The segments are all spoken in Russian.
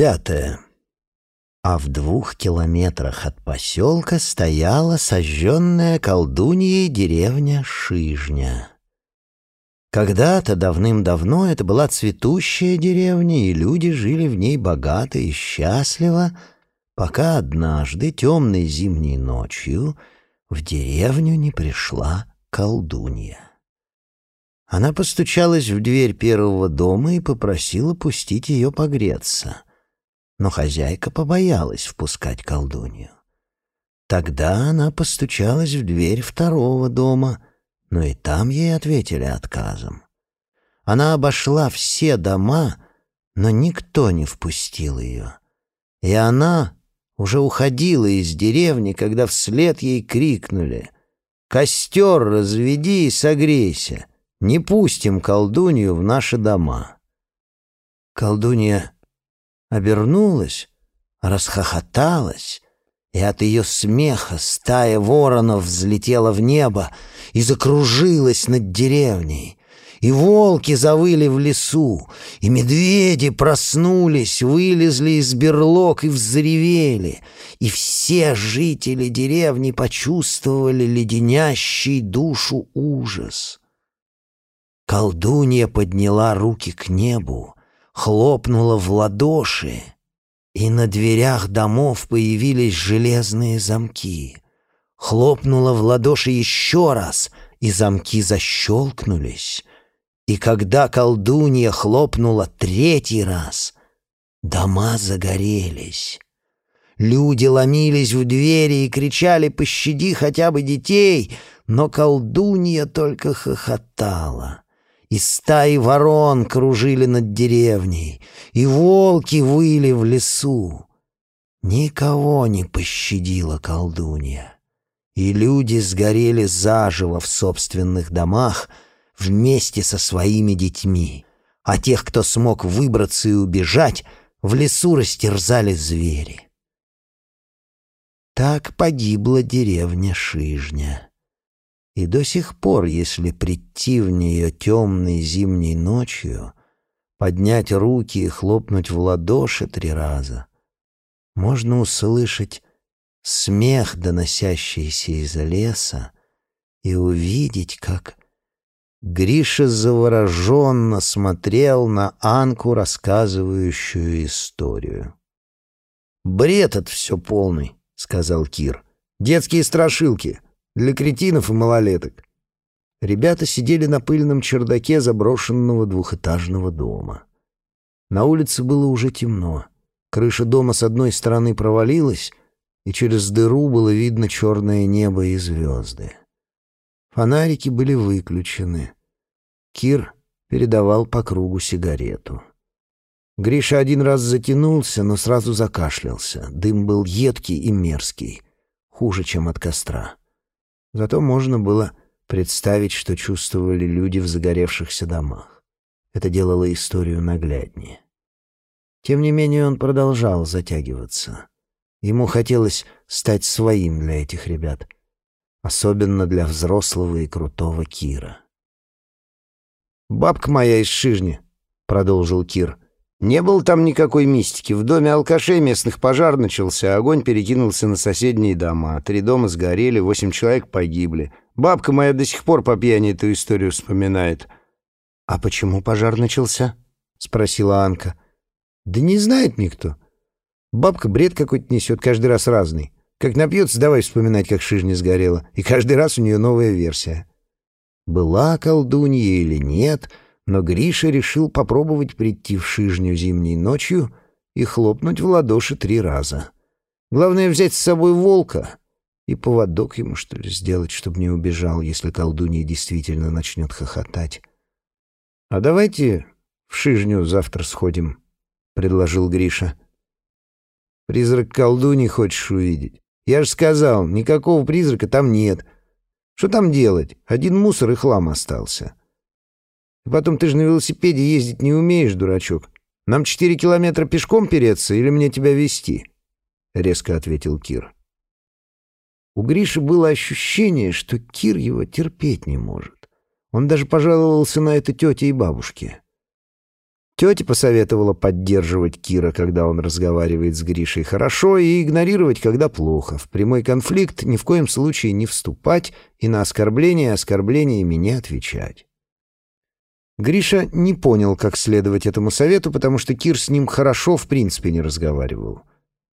Пятое. А в двух километрах от поселка стояла сожженная колдуньей деревня Шижня. Когда-то давным-давно это была цветущая деревня, и люди жили в ней богато и счастливо, пока однажды темной зимней ночью в деревню не пришла колдунья. Она постучалась в дверь первого дома и попросила пустить ее погреться. Но хозяйка побоялась впускать колдунью. Тогда она постучалась в дверь второго дома, но и там ей ответили отказом. Она обошла все дома, но никто не впустил ее. И она уже уходила из деревни, когда вслед ей крикнули «Костер разведи и согрейся!» Не пустим колдунью в наши дома». Колдунья обернулась, расхохоталась, и от ее смеха стая воронов взлетела в небо и закружилась над деревней. И волки завыли в лесу, и медведи проснулись, вылезли из берлог и взревели, и все жители деревни почувствовали леденящий душу ужас. Колдунья подняла руки к небу, хлопнула в ладоши, и на дверях домов появились железные замки. Хлопнула в ладоши еще раз, и замки защелкнулись. И когда колдунья хлопнула третий раз, дома загорелись. Люди ломились в двери и кричали «Пощади хотя бы детей!», но колдунья только хохотала и стаи ворон кружили над деревней, и волки выли в лесу. Никого не пощадила колдунья, и люди сгорели заживо в собственных домах вместе со своими детьми, а тех, кто смог выбраться и убежать, в лесу растерзали звери. Так погибла деревня Шижня. И до сих пор, если прийти в нее темной зимней ночью, поднять руки и хлопнуть в ладоши три раза, можно услышать смех, доносящийся из леса, и увидеть, как Гриша завороженно смотрел на Анку, рассказывающую историю. «Бред это все полный», — сказал Кир. «Детские страшилки. Для кретинов и малолеток. Ребята сидели на пыльном чердаке заброшенного двухэтажного дома. На улице было уже темно. Крыша дома с одной стороны провалилась, и через дыру было видно черное небо и звезды. Фонарики были выключены. Кир передавал по кругу сигарету. Гриша один раз затянулся, но сразу закашлялся. Дым был едкий и мерзкий, хуже, чем от костра. Зато можно было представить, что чувствовали люди в загоревшихся домах. Это делало историю нагляднее. Тем не менее он продолжал затягиваться. Ему хотелось стать своим для этих ребят, особенно для взрослого и крутого Кира. «Бабка моя из Шижни», — продолжил Кир, не было там никакой мистики. В доме алкашей местных пожар начался, огонь перекинулся на соседние дома. Три дома сгорели, восемь человек погибли. Бабка моя до сих пор по пьяни эту историю вспоминает. «А почему пожар начался?» — спросила Анка. «Да не знает никто. Бабка бред какой-то несет, каждый раз разный. Как напьется, давай вспоминать, как шижня сгорела. И каждый раз у нее новая версия. Была колдунья или нет — но Гриша решил попробовать прийти в Шижню зимней ночью и хлопнуть в ладоши три раза. Главное — взять с собой волка и поводок ему, что ли, сделать, чтобы не убежал, если колдунья действительно начнет хохотать. — А давайте в Шижню завтра сходим, — предложил Гриша. — Призрак колдуньи хочешь увидеть? Я же сказал, никакого призрака там нет. Что там делать? Один мусор и хлам остался. — и потом ты же на велосипеде ездить не умеешь, дурачок. Нам четыре километра пешком переться или мне тебя везти?» — резко ответил Кир. У Гриши было ощущение, что Кир его терпеть не может. Он даже пожаловался на это тете и бабушке. Тетя посоветовала поддерживать Кира, когда он разговаривает с Гришей хорошо, и игнорировать, когда плохо. В прямой конфликт ни в коем случае не вступать и на оскорбления оскорблениями не отвечать. Гриша не понял, как следовать этому совету, потому что Кир с ним хорошо в принципе не разговаривал.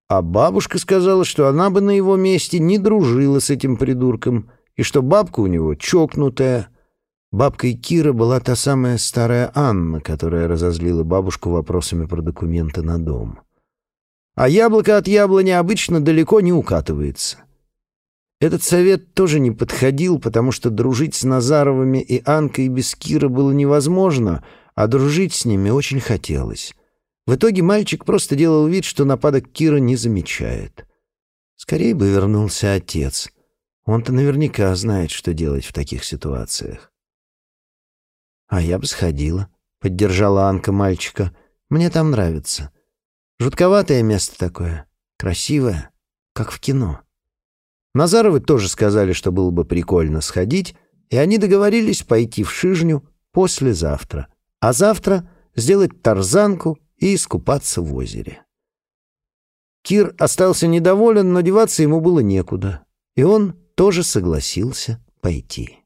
А бабушка сказала, что она бы на его месте не дружила с этим придурком, и что бабка у него чокнутая — Бабкой Кира была та самая старая Анна, которая разозлила бабушку вопросами про документы на дом. А яблоко от яблони обычно далеко не укатывается. Этот совет тоже не подходил, потому что дружить с Назаровыми и Анкой без Кира было невозможно, а дружить с ними очень хотелось. В итоге мальчик просто делал вид, что нападок Кира не замечает. Скорее бы вернулся отец. Он-то наверняка знает, что делать в таких ситуациях. «А я бы сходила», — поддержала Анка мальчика. «Мне там нравится. Жутковатое место такое, красивое, как в кино». Назаровы тоже сказали, что было бы прикольно сходить, и они договорились пойти в Шижню послезавтра, а завтра сделать тарзанку и искупаться в озере. Кир остался недоволен, но деваться ему было некуда, и он тоже согласился пойти.